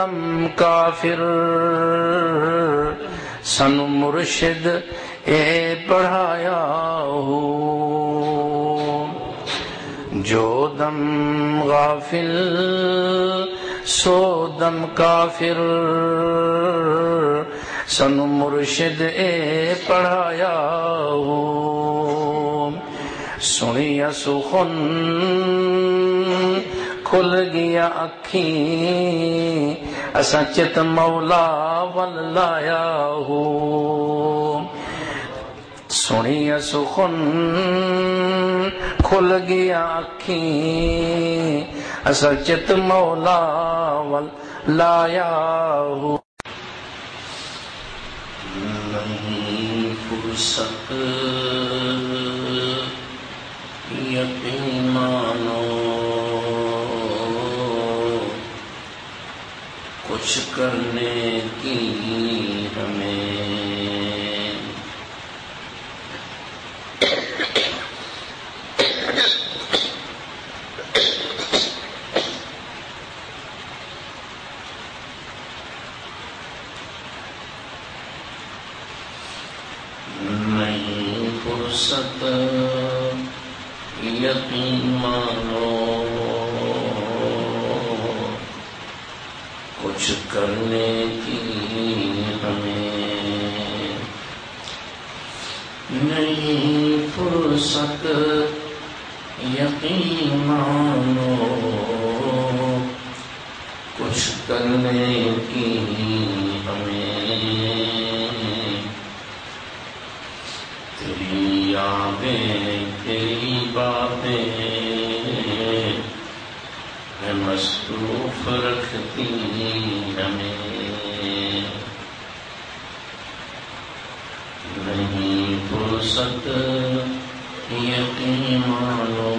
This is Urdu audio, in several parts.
سو کافر۔ سن مرشد، اے پڑھایا ہو۔ جو دم غافل، سو دم کافر۔ سن مرشد، اے پڑھایا ہو۔ سنیا سخن کھل گیا اکھی اسا چت مولا ول لایا ہو۔ سنیا سخن کھل گیا اکھی اسا چت مولا ول لایا ہو۔ نہیں فرصت یقین مانو کچھ کرنے کی ہمیں نہیں فرصت یقین مانو کچھ کرنے کی ہمیں نہیں فرصت یقین مانو کچھ کرنے کی ہمیں۔ تیری یادیں، تیری باتیں ہے مصروف رکھتی ہمیں۔ نہیں فرصت یقین مانو۔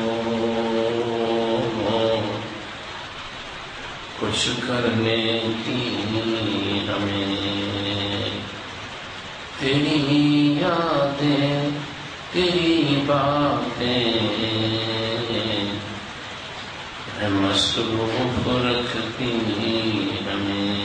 کچھ کرنے کی ہمیں تیری یادیں تیری باتیں۔ مصروف رکھتی ہمیں۔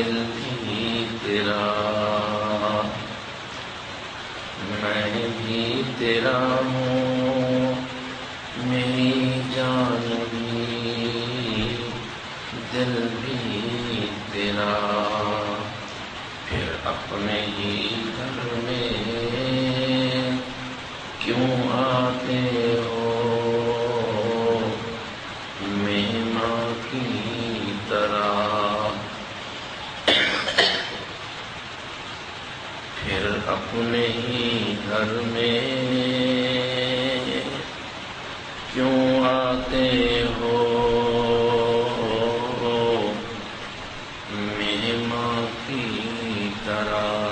دل بھی تیرا، میں بھی تیرا ہوں، میری جان بھی، دل بھی تیرا۔ پھر اپنے ہی اپنے ہی گھر میں۔ کیوں آتے ہو؟ مہماں کی طرح۔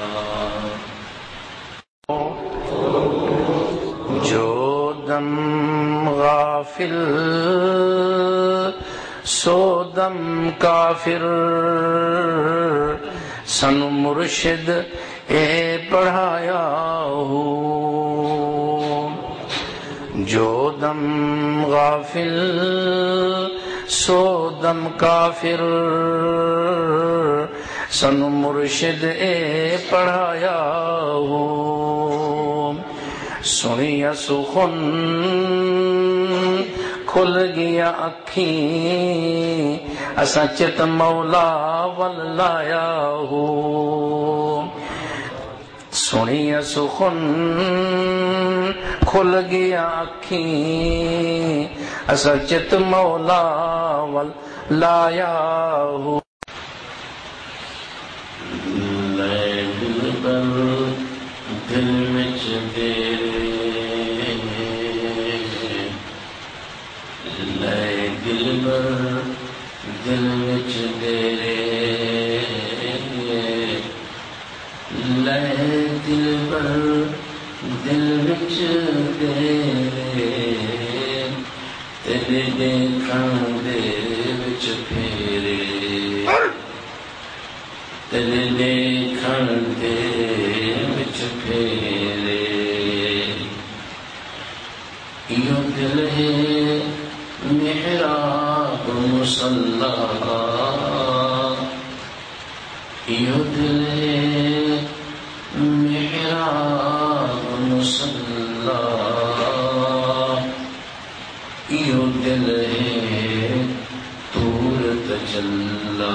جو دم غافل، سو دم کافر۔ سن مرشد اے پڑھایا ہو، جو دم غافل، سو دم کافر۔ سن مرشد، اے پڑھایا ہو سنیا سخن کھل گیا اکھی اسا چت مولا ول لایا ہو۔ سنیا سخن کھل گیا اکھی اسا مولا ول لایا ہو۔ لے دل پر دل وچ تیرے لے دل پر دل وچ تیرے لے دل پر دل وچ تیرے تیرے دیکھن دے وچ پھیرے تیرے دیکھن دے وچ پھیرے۔ یو دل ہے محراب مسلح۔ یو دل ہے محراب مسلح۔ یو دل ہے تور تجلا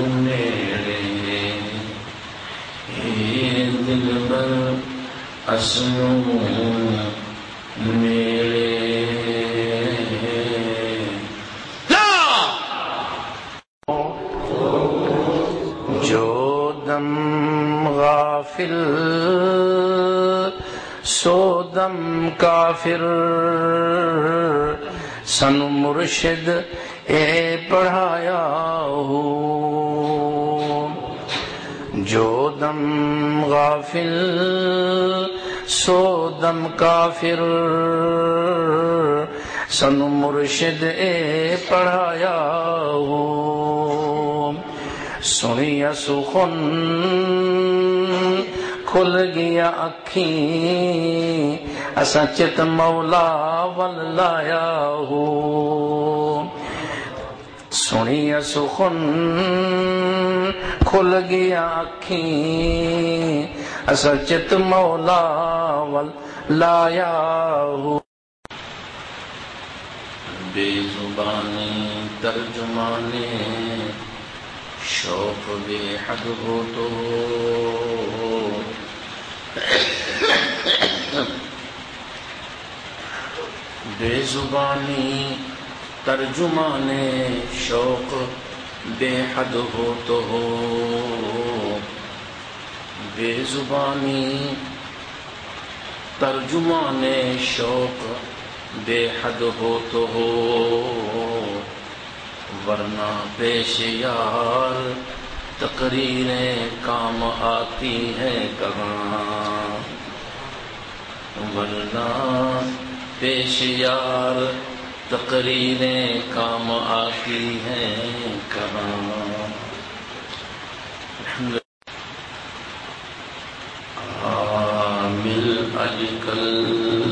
میرے جو دم غافل سو دم کافر۔ سن مرشد اے پڑھایا ہو جو دم غافل، سو دم کافر۔ سن مرشد اے پڑھایا ہو۔ سنیا سخن، کھل گیا اکھیں۔ اسا چت مولا ول لایا ہو۔ سنیا سخن کھل گیا اکھیں اسا چت مولا ول لایا ہو بے زبانی ترجمانے شوق بے حد ہو تو بے زبانی ترجمانے شوق بے حد ہو تو ہو۔ بے زبانی ترجمان شوق بے حد ہو تو ہو۔ ورنہ پیش یار تقریریں کام آتی ہیں کہاں۔ ورنہ پیش یار تقریریں کام آتی ہیں کہاں عامل اج کل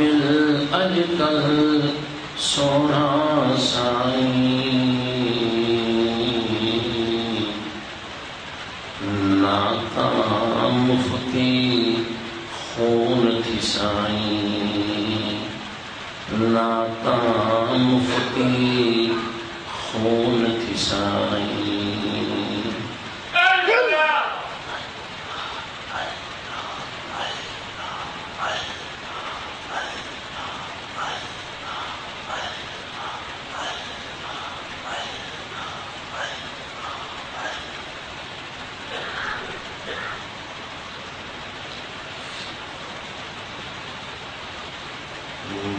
عامل اج کل سونا سائی ناتا مفتی خون تھی سائی ناتا مفتی خون تھی سائی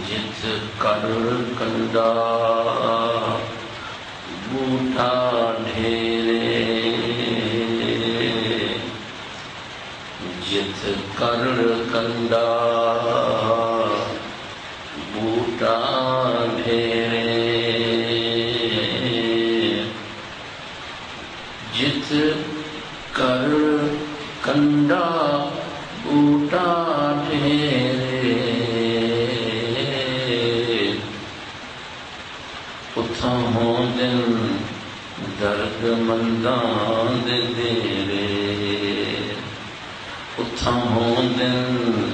جت کر کنڈا بوٹا ڈھیرے کرڑ کنڈا بوٹا ڈھیرے جت کر کنڈا داند دیرے اتھاں ہوں دن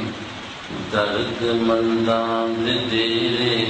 درد مندان دے دیرے